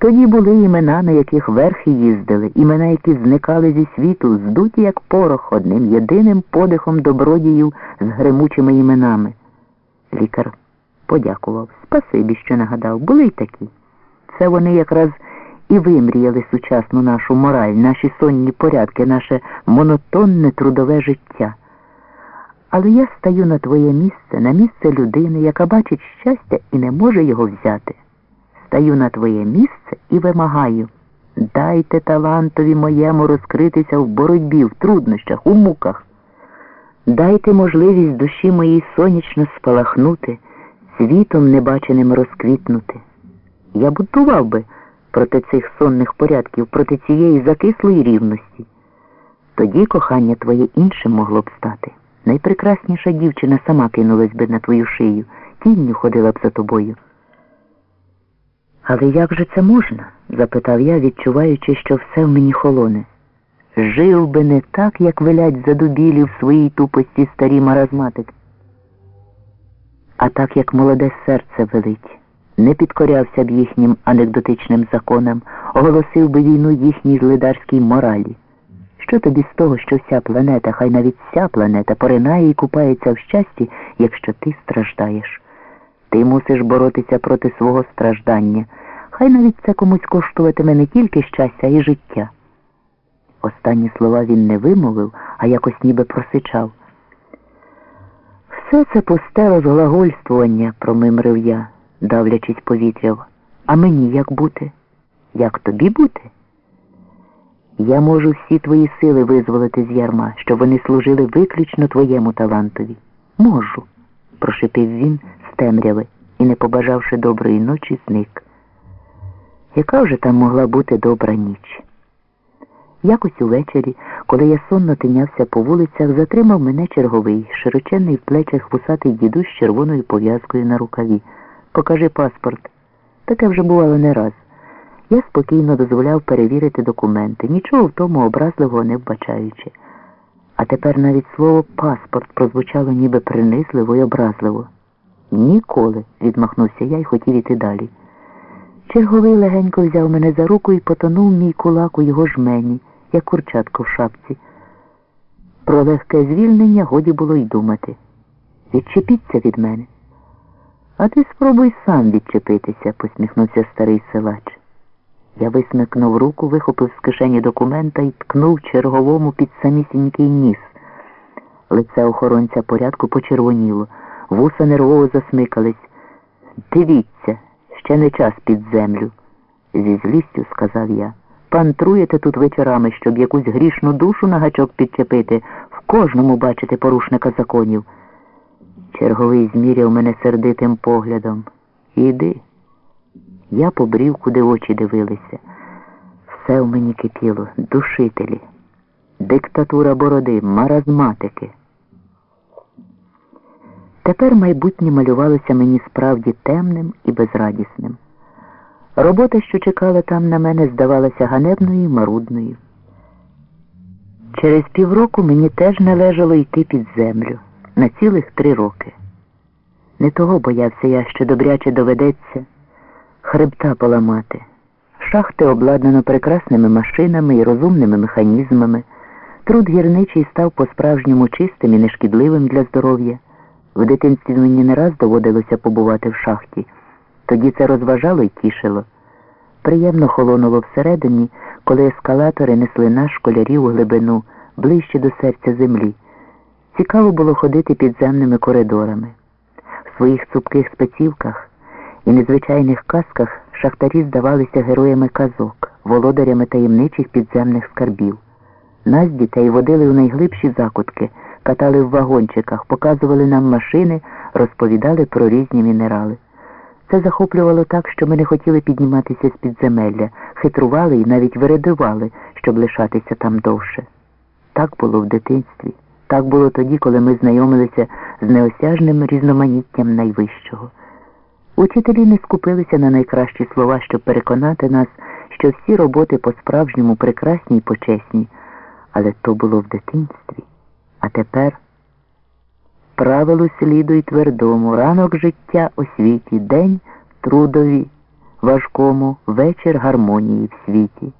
Тоді були імена, на яких верхи їздили, імена, які зникали зі світу, здуті, як порох, одним єдиним подихом добродіїв з гремучими іменами. Лікар подякував. Спасибі, що нагадав, були й такі. Це вони якраз і вимріяли сучасну нашу мораль, наші сонні порядки, наше монотонне трудове життя. Але я стаю на твоє місце, на місце людини, яка бачить щастя і не може його взяти. Стаю на твоє місце і вимагаю. Дайте талантові моєму розкритися в боротьбі, в труднощах, у муках. Дайте можливість душі моїй сонячно спалахнути, світом небаченим розквітнути. Я бунтував би проти цих сонних порядків, проти цієї закислої рівності. Тоді кохання твоє іншим могло б стати. Найпрекрасніша дівчина сама кинулась би на твою шию, тінню ходила б за тобою. Але як же це можна? запитав я, відчуваючи, що все в мені холоне. Жив би не так, як велять задубілі в своїй тупості старі маразматики, а так, як молоде серце велить, не підкорявся б їхнім анекдотичним законам, оголосив би війну їхній злидарській моралі. Що тобі з того, що вся планета, хай навіть вся планета поринає і купається в щасті, якщо ти страждаєш? Ти мусиш боротися проти свого страждання. Хай навіть це комусь коштуватиме не тільки щастя, а й життя. Останні слова він не вимовив, а якось ніби просичав. Все це пусте розглагольствування, промимрив я, давлячись повітря. А мені як бути? Як тобі бути? Я можу всі твої сили визволити з ярма, щоб вони служили виключно твоєму талантові. Можу, прошепив він з темряви і, не побажавши доброї ночі, зник. Яка вже там могла бути добра ніч? Якось увечері, коли я сонно тинявся по вулицях, затримав мене черговий, широченний в плечах вусатий дідусь з червоною пов'язкою на рукаві. Покажи паспорт. Таке вже бувало не раз. Я спокійно дозволяв перевірити документи, нічого в тому образливого не вбачаючи. А тепер навіть слово паспорт прозвучало ніби принизливо й образливо. Ніколи, відмахнувся я й хотів іти далі. Черговий легенько взяв мене за руку і потонув мій кулак у його жмені, як курчатко в шапці. Про легке звільнення годі було й думати. Відчепіться від мене. А ти спробуй сам відчепитися, посміхнувся старий силач. Я висмикнув руку, вихопив з кишені документа і ткнув черговому під самісінький ніс. Лице охоронця порядку почервоніло, вуса нервово засмикались. Дивіться, ще не час під землю, зі злістю сказав я. Пантруєте тут вечорами, щоб якусь грішну душу на гачок підчепити, в кожному бачите порушника законів. Черговий зміряв мене сердитим поглядом. Іди. Я побрів, куди очі дивилися. Все в мені кипіло, душителі, диктатура бороди, маразматики. Тепер майбутнє малювалося мені справді темним і безрадісним. Робота, що чекала там на мене, здавалася ганебною і марудною. Через півроку мені теж належало йти під землю на цілих три роки. Не того боявся я, що добряче доведеться хребта поламати. Шахти обладнано прекрасними машинами і розумними механізмами. Труд гірничий став по-справжньому чистим і нешкідливим для здоров'я. В дитинстві мені не раз доводилося побувати в шахті. Тоді це розважало і тішило. Приємно холонуло всередині, коли ескалатори несли наш школярів у глибину, ближче до серця землі. Цікаво було ходити підземними коридорами. В своїх цупких спецівках і незвичайних казках шахтарі здавалися героями казок, володарями таємничих підземних скарбів. Нас дітей водили в найглибші закутки, катали в вагончиках, показували нам машини, розповідали про різні мінерали. Це захоплювало так, що ми не хотіли підніматися з підземелля, хитрували і навіть вирадували, щоб лишатися там довше. Так було в дитинстві. Так було тоді, коли ми знайомилися з неосяжним різноманіттям найвищого. Учителі не скупилися на найкращі слова, щоб переконати нас, що всі роботи по-справжньому прекрасні й почесні, але то було в дитинстві. А тепер правилу слідуй твердому, ранок життя освіті, день трудові, важкому вечір гармонії в світі.